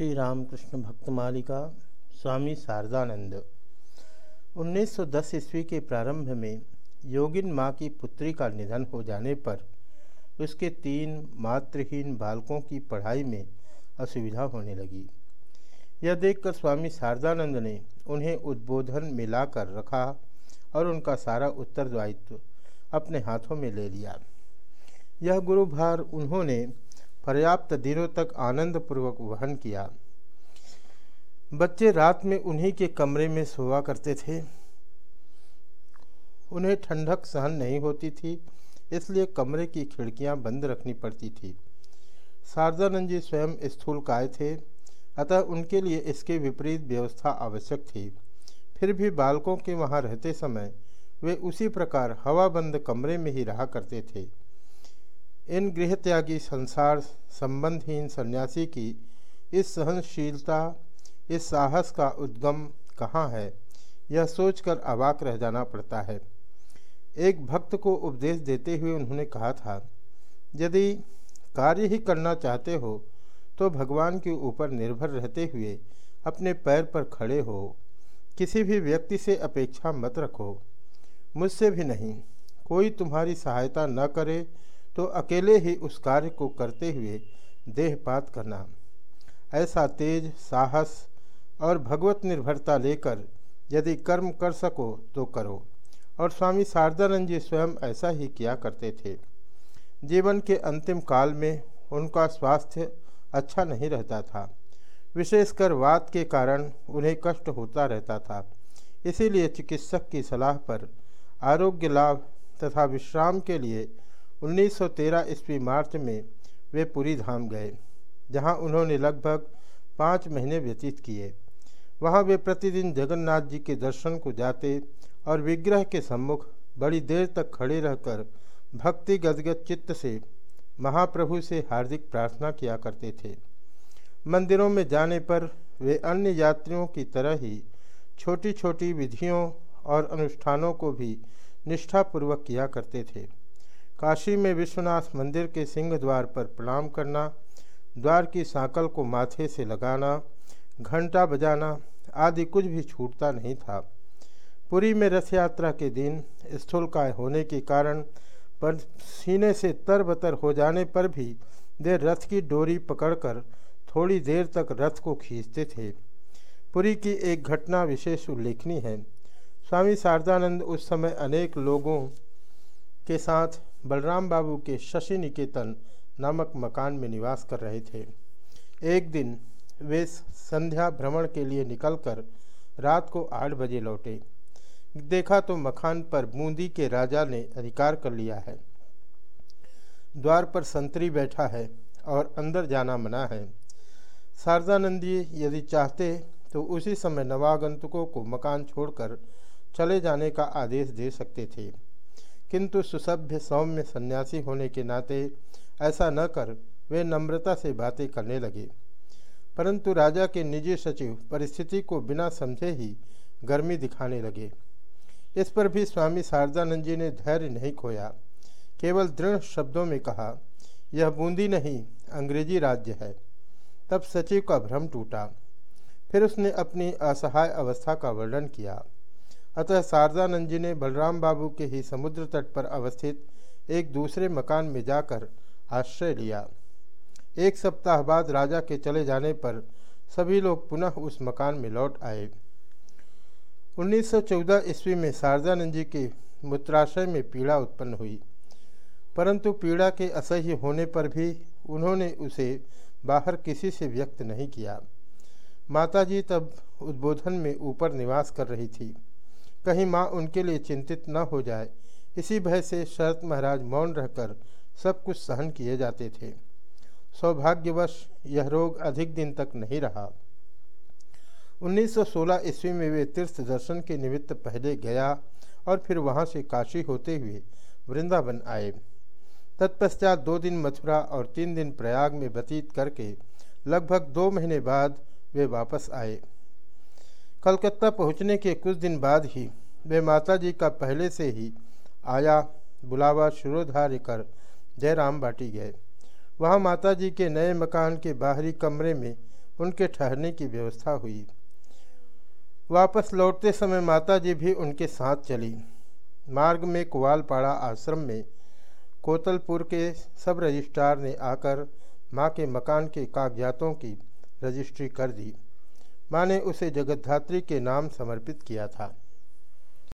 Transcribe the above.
श्री रामकृष्ण भक्त मालिका स्वामी शारदानंद 1910 ईस्वी के प्रारंभ में योगिन माँ की पुत्री का निधन हो जाने पर उसके तीन मातृहीन बालकों की पढ़ाई में असुविधा होने लगी। यह देखकर स्वामी शारदानंद ने उन्हें उद्बोधन में लाकर रखा और उनका सारा उत्तरदायित्व अपने हाथों में ले लिया। यह गुरुभार उन्होंने पर्याप्त दिनों तक आनंदपूर्वक वहन किया। बच्चे रात में उन्हीं के कमरे में सोया करते थे। उन्हें ठंडक सहन नहीं होती थी, इसलिए कमरे की खिड़कियाँ बंद रखनी पड़ती थी। शारदानंद जी स्वयं स्थूल काय थे, अतः उनके लिए इसके विपरीत व्यवस्था आवश्यक थी। फिर भी बालकों के वहाँ रहते समय वे उसी प्रकार हवाबंद कमरे में ही रहा करते थे। इन गृह त्यागी संसार संबंधहीन सन्यासी की इस सहनशीलता, इस साहस का उद्गम कहाँ है? यह सोचकर अवाक रह जाना पड़ता है। एक भक्त को उपदेश देते हुए उन्होंने कहा था, यदि कार्य ही करना चाहते हो तो भगवान के ऊपर निर्भर रहते हुए अपने पैर पर खड़े हो। किसी भी व्यक्ति से अपेक्षा मत रखो। मुझसे भी नहीं। कोई तुम्हारी सहायता न करे तो अकेले ही उस कार्य को करते हुए देहपात करना। ऐसा तेज, साहस और भगवत निर्भरता लेकर यदि कर्म कर सको तो करो। और स्वामी शारदानंद जी स्वयं ऐसा ही किया करते थे। जीवन के अंतिम काल में उनका स्वास्थ्य अच्छा नहीं रहता था। विशेषकर वात के कारण उन्हें कष्ट होता रहता था। इसीलिए चिकित्सक की सलाह पर आरोग्य लाभ तथा विश्राम के लिए 1913 ईस्वी मार्च में वे पूरी धाम गए, जहाँ उन्होंने लगभग पाँच महीने व्यतीत किए। वहाँ वे प्रतिदिन जगन्नाथ जी के दर्शन को जाते और विग्रह के सम्मुख बड़ी देर तक खड़े रहकर भक्ति गदगद चित्त से महाप्रभु से हार्दिक प्रार्थना किया करते थे। मंदिरों में जाने पर वे अन्य यात्रियों की तरह ही छोटी छोटी विधियों और अनुष्ठानों को भी निष्ठापूर्वक किया करते थे। काशी में विश्वनाथ मंदिर के सिंह द्वार पर प्रणाम करना, द्वार की सांकल को माथे से लगाना, घंटा बजाना आदि कुछ भी छूटता नहीं था। पुरी में रथ यात्रा के दिन स्थूलकाय होने के कारण पर सीने से तरबतर हो जाने पर भी वे रथ की डोरी पकड़कर थोड़ी देर तक रथ को खींचते थे। पुरी की एक घटना विशेष उल्लेखनीय है। स्वामी शारदानंद उस समय अनेक लोगों के साथ बलराम बाबू के शशि निकेतन नामक मकान में निवास कर रहे थे। एक दिन वे संध्या भ्रमण के लिए निकलकर रात को आठ बजे लौटे। देखा तो मकान पर बूंदी के राजा ने अधिकार कर लिया है। द्वार पर संतरी बैठा है और अंदर जाना मना है। शारदानंदी यदि चाहते तो उसी समय नवागंतुकों को मकान छोड़कर चले जाने का आदेश दे सकते थे। किंतु सुसभ्य सौम्य सन्यासी होने के नाते ऐसा न कर वे नम्रता से बातें करने लगे। परंतु राजा के निजी सचिव परिस्थिति को बिना समझे ही गर्मी दिखाने लगे। इस पर भी स्वामी शारदानंद जी ने धैर्य नहीं खोया। केवल दृढ़ शब्दों में कहा, यह बूंदी नहीं, अंग्रेज़ी राज्य है। तब सचिव का भ्रम टूटा। फिर उसने अपनी असहाय अवस्था का वर्णन किया। अतः शारदानंद जी ने बलराम बाबू के ही समुद्र तट पर अवस्थित एक दूसरे मकान में जाकर आश्रय लिया। एक सप्ताह बाद राजा के चले जाने पर सभी लोग पुनः उस मकान में लौट आए। 1914 ईस्वी में शारदानंद जी के मूत्राशय में पीड़ा उत्पन्न हुई, परंतु पीड़ा के असह्य होने पर भी उन्होंने उसे बाहर किसी से व्यक्त नहीं किया। माताजी तब उद्बोधन में ऊपर निवास कर रही थी। कहीं माँ उनके लिए चिंतित न हो जाए। इसी भय से शरत महाराज मौन रहकर सब कुछ सहन किए जाते थे। सौभाग्यवश यह रोग अधिक दिन तक नहीं रहा। 1916 ईस्वी में वे तीर्थ दर्शन के निमित्त पहले गया और फिर वहाँ से काशी होते हुए वृंदावन आए। तत्पश्चात दो दिन मथुरा और तीन दिन प्रयाग में व्यतीत करके लगभग दो महीने बाद वे वापस आए। कलकत्ता पहुँचने के कुछ दिन बाद ही वे माता जी का पहले से ही आया बुलावा शुरोधार्य कर जयराम बाटी गए। वहाँ माता जी के नए मकान के बाहरी कमरे में उनके ठहरने की व्यवस्था हुई। वापस लौटते समय माताजी भी उनके साथ चली। मार्ग में कुवालपाड़ा आश्रम में कोतलपुर के सब रजिस्ट्रार ने आकर माँ के मकान के कागजातों की रजिस्ट्री कर दी। माँ ने उसे जगतधात्री के नाम समर्पित किया था।